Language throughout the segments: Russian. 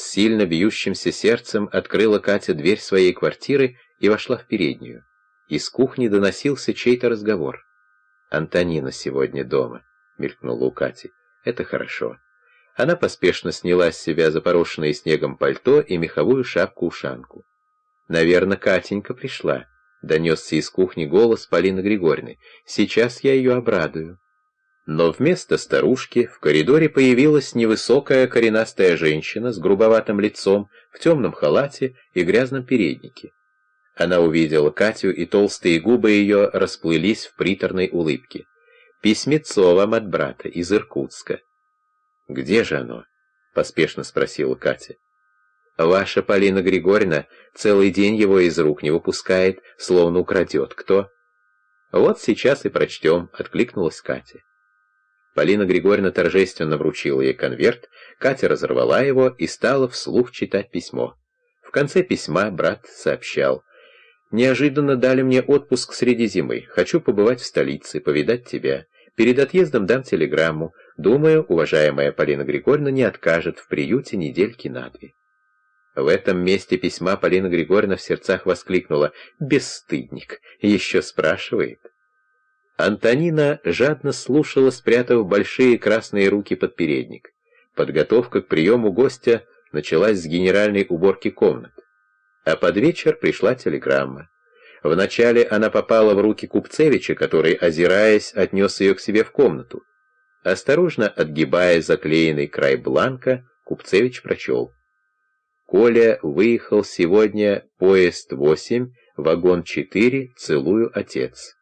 С сильно бьющимся сердцем открыла Катя дверь своей квартиры и вошла в переднюю. Из кухни доносился чей-то разговор. «Антонина сегодня дома», — мелькнула у Кати. «Это хорошо». Она поспешно сняла с себя запорошенное снегом пальто и меховую шапку-ушанку. «Наверное, Катенька пришла», — донесся из кухни голос Полины Григорьевны. «Сейчас я ее обрадую». Но вместо старушки в коридоре появилась невысокая коренастая женщина с грубоватым лицом, в темном халате и грязном переднике. Она увидела Катю, и толстые губы ее расплылись в приторной улыбке. «Письмецо вам от брата из Иркутска». «Где же оно?» — поспешно спросила Катя. «Ваша Полина Григорьевна целый день его из рук не выпускает, словно украдет. Кто?» «Вот сейчас и прочтем», — откликнулась Катя. Полина Григорьевна торжественно вручила ей конверт, Катя разорвала его и стала вслух читать письмо. В конце письма брат сообщал. «Неожиданно дали мне отпуск среди зимы. Хочу побывать в столице, повидать тебя. Перед отъездом дам телеграмму. Думаю, уважаемая Полина Григорьевна не откажет в приюте недельки на две». В этом месте письма Полина Григорьевна в сердцах воскликнула. «Бесстыдник! Еще спрашивает». Антонина жадно слушала, спрятав большие красные руки под передник. Подготовка к приему гостя началась с генеральной уборки комнат. А под вечер пришла телеграмма. Вначале она попала в руки Купцевича, который, озираясь, отнес ее к себе в комнату. Осторожно отгибая заклеенный край бланка, Купцевич прочел. «Коля выехал сегодня поезд 8, вагон 4, целую отец».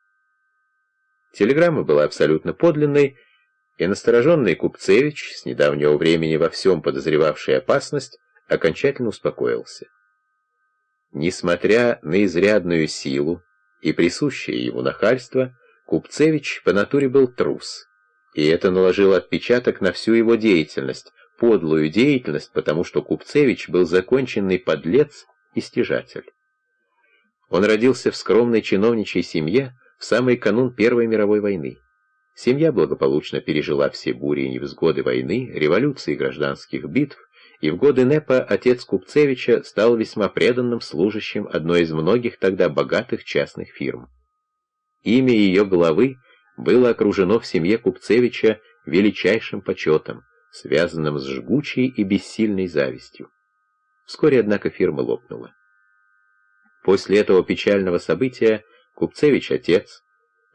Телеграмма была абсолютно подлинной, и настороженный Купцевич, с недавнего времени во всем подозревавший опасность, окончательно успокоился. Несмотря на изрядную силу и присущее ему нахальство, Купцевич по натуре был трус, и это наложило отпечаток на всю его деятельность, подлую деятельность, потому что Купцевич был законченный подлец и стяжатель. Он родился в скромной чиновничьей семье, в самый канун Первой мировой войны. Семья благополучно пережила все бури и невзгоды войны, революции и гражданских битв, и в годы НЭПа отец Купцевича стал весьма преданным служащим одной из многих тогда богатых частных фирм. Имя ее главы было окружено в семье Купцевича величайшим почетом, связанным с жгучей и бессильной завистью. Вскоре, однако, фирма лопнула. После этого печального события Купцевич-отец,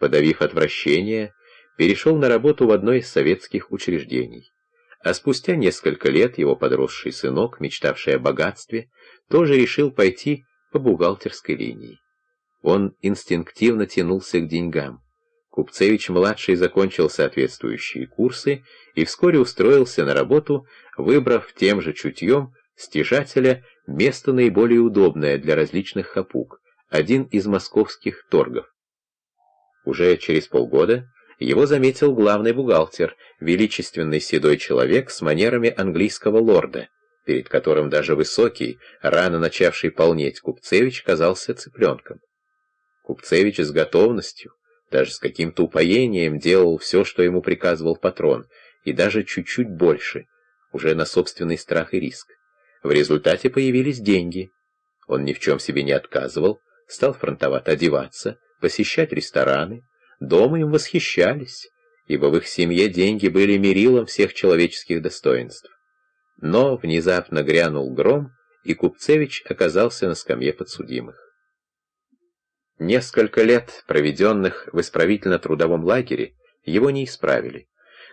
подавив отвращение, перешел на работу в одно из советских учреждений. А спустя несколько лет его подросший сынок, мечтавший о богатстве, тоже решил пойти по бухгалтерской линии. Он инстинктивно тянулся к деньгам. Купцевич-младший закончил соответствующие курсы и вскоре устроился на работу, выбрав тем же чутьем стяжателя место наиболее удобное для различных хапуг, один из московских торгов. Уже через полгода его заметил главный бухгалтер, величественный седой человек с манерами английского лорда, перед которым даже высокий, рано начавший полнеть Купцевич казался цыпленком. Купцевич с готовностью, даже с каким-то упоением делал все, что ему приказывал патрон, и даже чуть-чуть больше, уже на собственный страх и риск. В результате появились деньги. Он ни в чем себе не отказывал, стал фронтовато одеваться, посещать рестораны. Дома им восхищались, ибо в их семье деньги были мерилом всех человеческих достоинств. Но внезапно грянул гром, и Купцевич оказался на скамье подсудимых. Несколько лет, проведенных в исправительно-трудовом лагере, его не исправили.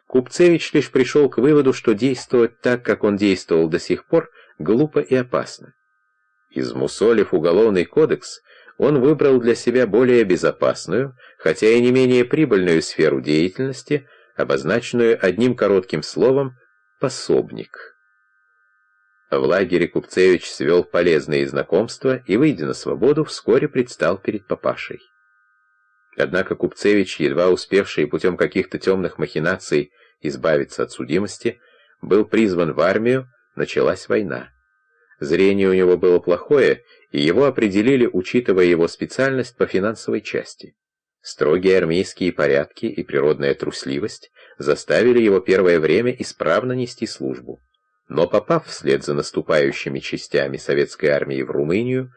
Купцевич лишь пришел к выводу, что действовать так, как он действовал до сих пор, глупо и опасно. Измусолив уголовный кодекс, он выбрал для себя более безопасную, хотя и не менее прибыльную сферу деятельности, обозначенную одним коротким словом «пособник». В лагере Купцевич свел полезные знакомства и, выйдя на свободу, вскоре предстал перед папашей. Однако Купцевич, едва успевший путем каких-то темных махинаций избавиться от судимости, был призван в армию, началась война. Зрение у него было плохое, и его определили, учитывая его специальность по финансовой части. Строгие армейские порядки и природная трусливость заставили его первое время исправно нести службу. Но попав вслед за наступающими частями советской армии в Румынию,